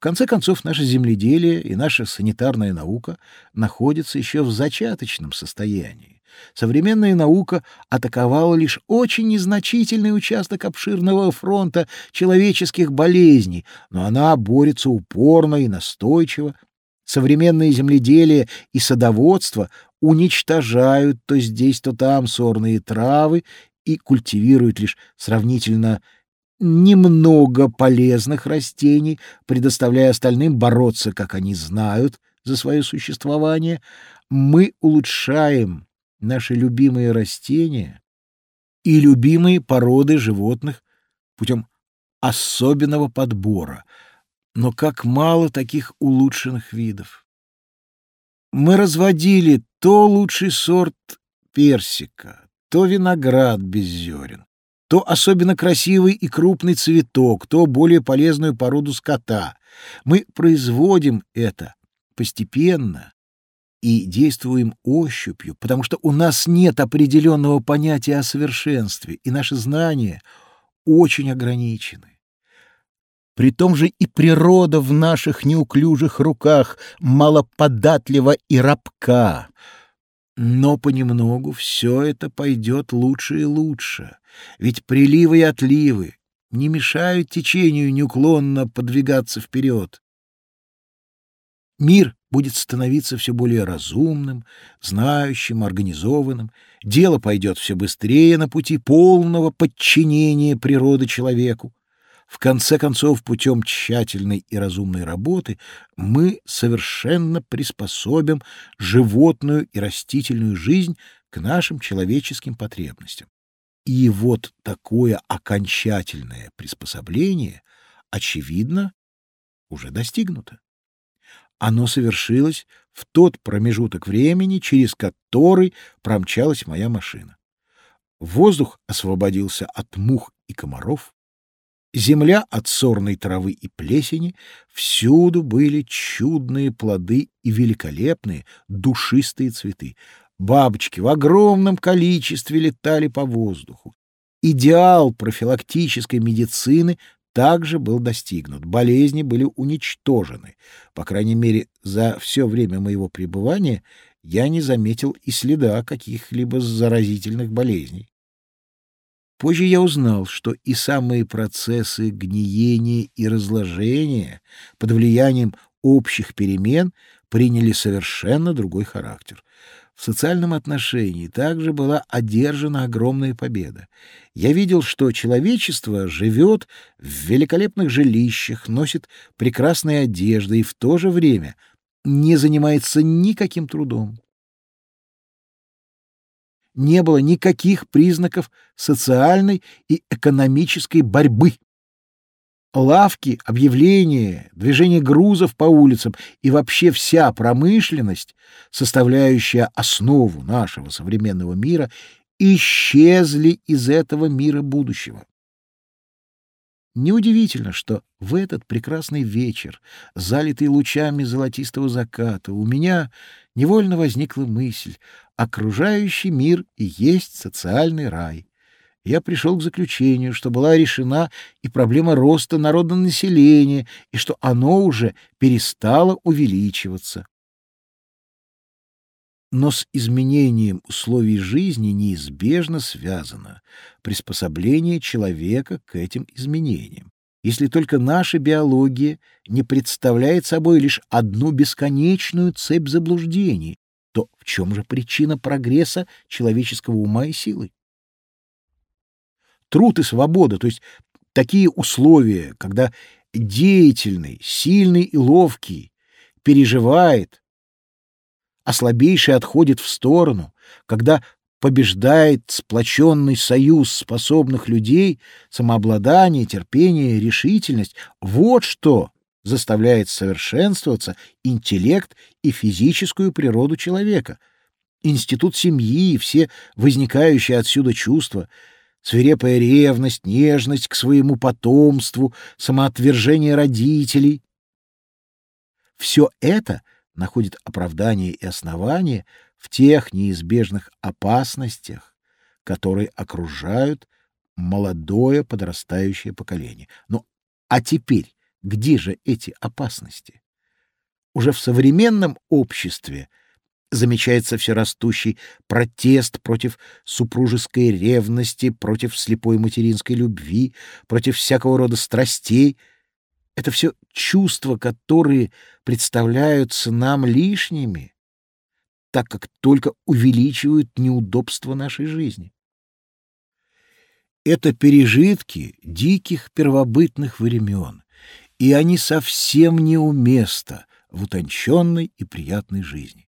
В конце концов, наше земледелие и наша санитарная наука находятся еще в зачаточном состоянии. Современная наука атаковала лишь очень незначительный участок обширного фронта человеческих болезней, но она борется упорно и настойчиво. Современное земледелие и садоводство уничтожают то здесь, то там сорные травы и культивируют лишь сравнительно немного полезных растений, предоставляя остальным бороться, как они знают, за свое существование, мы улучшаем наши любимые растения и любимые породы животных путем особенного подбора. Но как мало таких улучшенных видов. Мы разводили то лучший сорт персика, то виноград без зерен, то особенно красивый и крупный цветок, то более полезную породу скота. Мы производим это постепенно и действуем ощупью, потому что у нас нет определенного понятия о совершенстве, и наши знания очень ограничены. При том же и природа в наших неуклюжих руках малоподатлива и рабка — но понемногу все это пойдет лучше и лучше, ведь приливы и отливы не мешают течению неуклонно подвигаться вперед. Мир будет становиться все более разумным, знающим, организованным, дело пойдет все быстрее на пути полного подчинения природы человеку. В конце концов, путем тщательной и разумной работы мы совершенно приспособим животную и растительную жизнь к нашим человеческим потребностям. И вот такое окончательное приспособление, очевидно, уже достигнуто. Оно совершилось в тот промежуток времени, через который промчалась моя машина. Воздух освободился от мух и комаров, Земля от сорной травы и плесени, всюду были чудные плоды и великолепные душистые цветы. Бабочки в огромном количестве летали по воздуху. Идеал профилактической медицины также был достигнут. Болезни были уничтожены. По крайней мере, за все время моего пребывания я не заметил и следа каких-либо заразительных болезней. Позже я узнал, что и самые процессы гниения и разложения под влиянием общих перемен приняли совершенно другой характер. В социальном отношении также была одержана огромная победа. Я видел, что человечество живет в великолепных жилищах, носит прекрасные одежды и в то же время не занимается никаким трудом не было никаких признаков социальной и экономической борьбы. Лавки, объявления, движение грузов по улицам и вообще вся промышленность, составляющая основу нашего современного мира, исчезли из этого мира будущего. Неудивительно, что в этот прекрасный вечер, залитый лучами золотистого заката, у меня невольно возникла мысль, окружающий мир и есть социальный рай. Я пришел к заключению, что была решена и проблема роста народонаселения, и что оно уже перестало увеличиваться. Но с изменением условий жизни неизбежно связано приспособление человека к этим изменениям. Если только наша биология не представляет собой лишь одну бесконечную цепь заблуждений, то в чем же причина прогресса человеческого ума и силы? Труд и свобода, то есть такие условия, когда деятельный, сильный и ловкий переживает, а слабейший отходит в сторону, когда побеждает сплоченный союз способных людей, самообладание, терпение, решительность — вот что заставляет совершенствоваться интеллект и физическую природу человека. Институт семьи и все возникающие отсюда чувства — свирепая ревность, нежность к своему потомству, самоотвержение родителей — все это находит оправдание и основание в тех неизбежных опасностях, которые окружают молодое подрастающее поколение. Ну, а теперь Где же эти опасности? Уже в современном обществе замечается все растущий протест против супружеской ревности, против слепой материнской любви, против всякого рода страстей. Это все чувства, которые представляются нам лишними, так как только увеличивают неудобства нашей жизни. Это пережитки диких первобытных времен, и они совсем не у места в утонченной и приятной жизни.